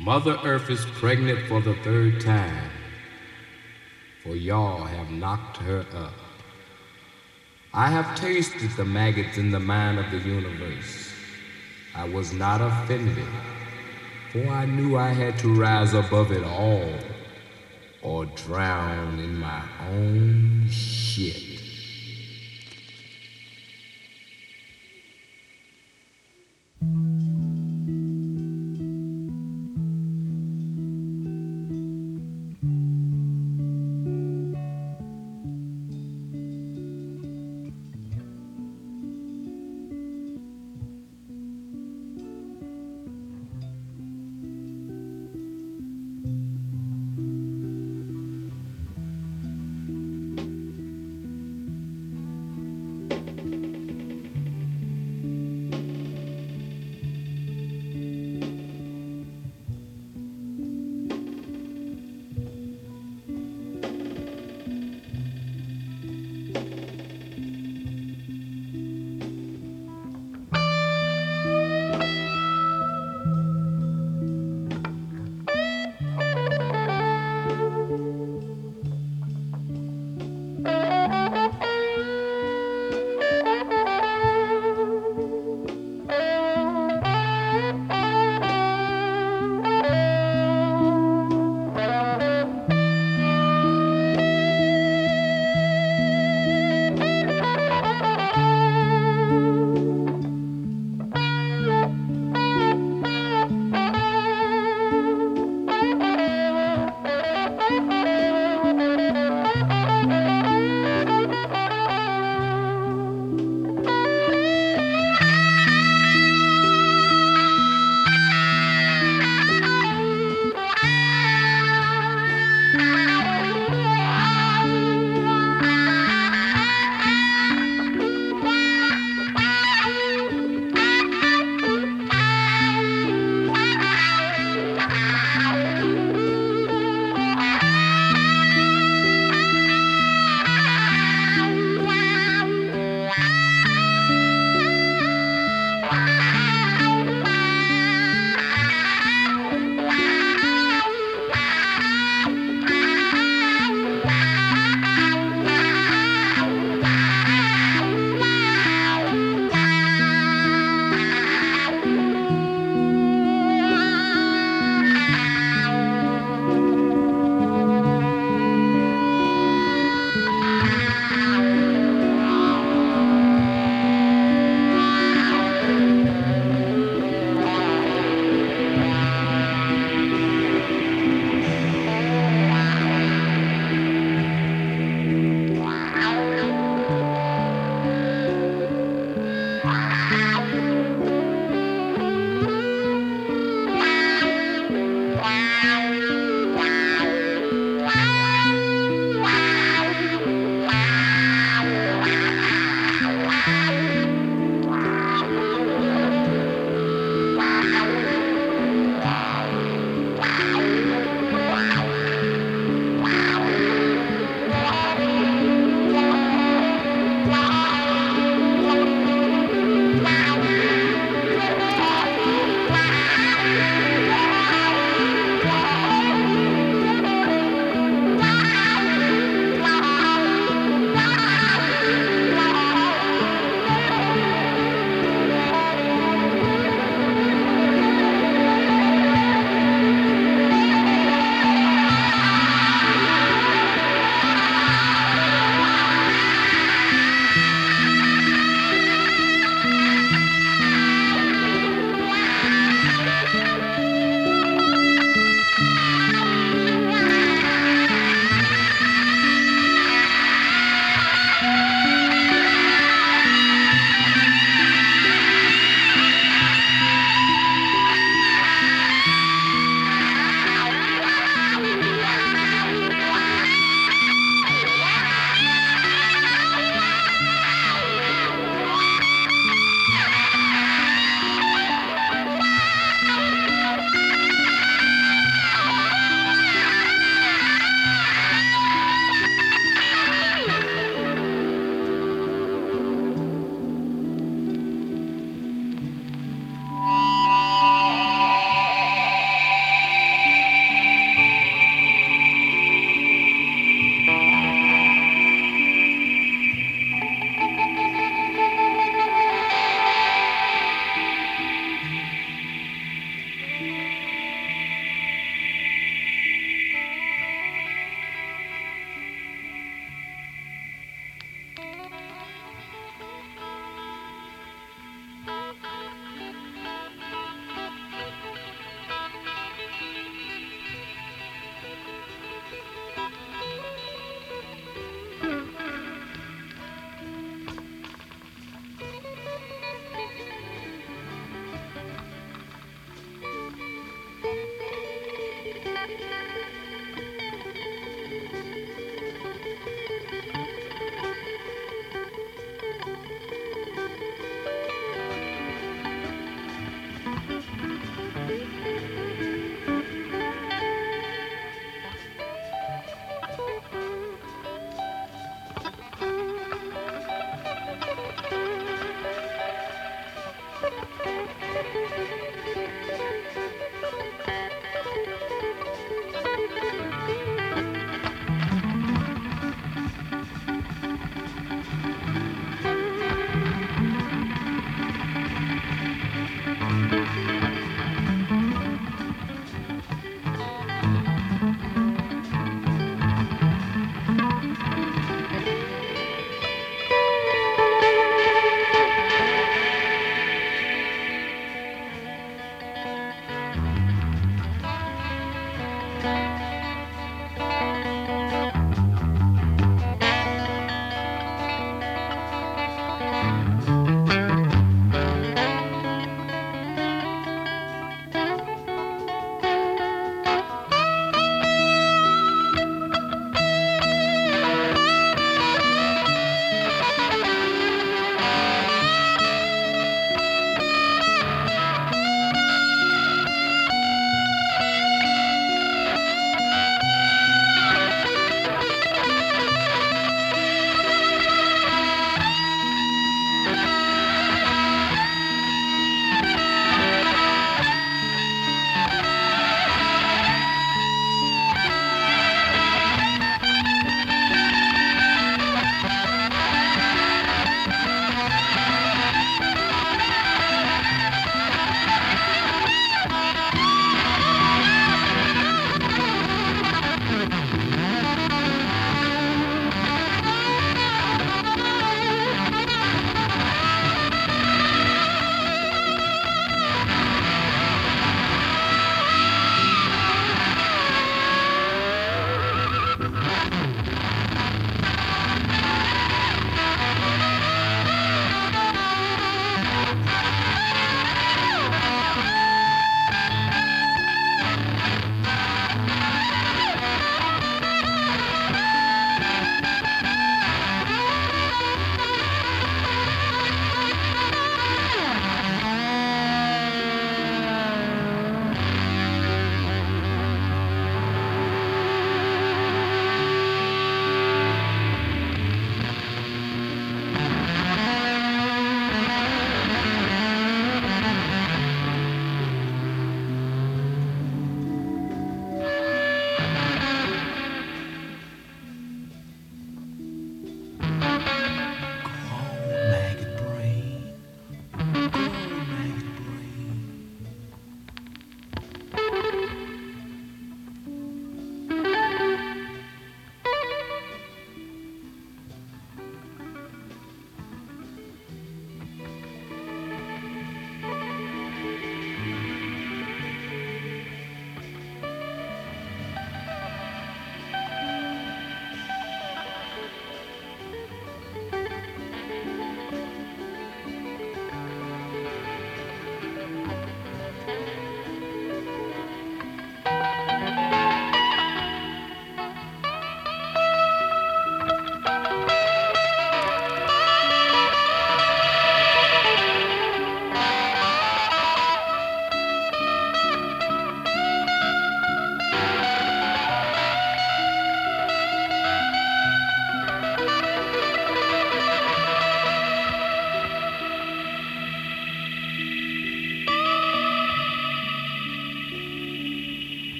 Mother Earth is pregnant for the third time, for y'all have knocked her up. I have tasted the maggots in the mind of the universe. I was not offended, for I knew I had to rise above it all or drown in my own shit.